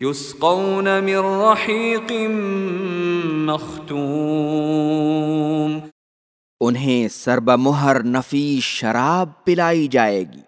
یسقون من رحیق مختوم. انہیں سربمہر مہر نفیس شراب پلائی جائے گی۔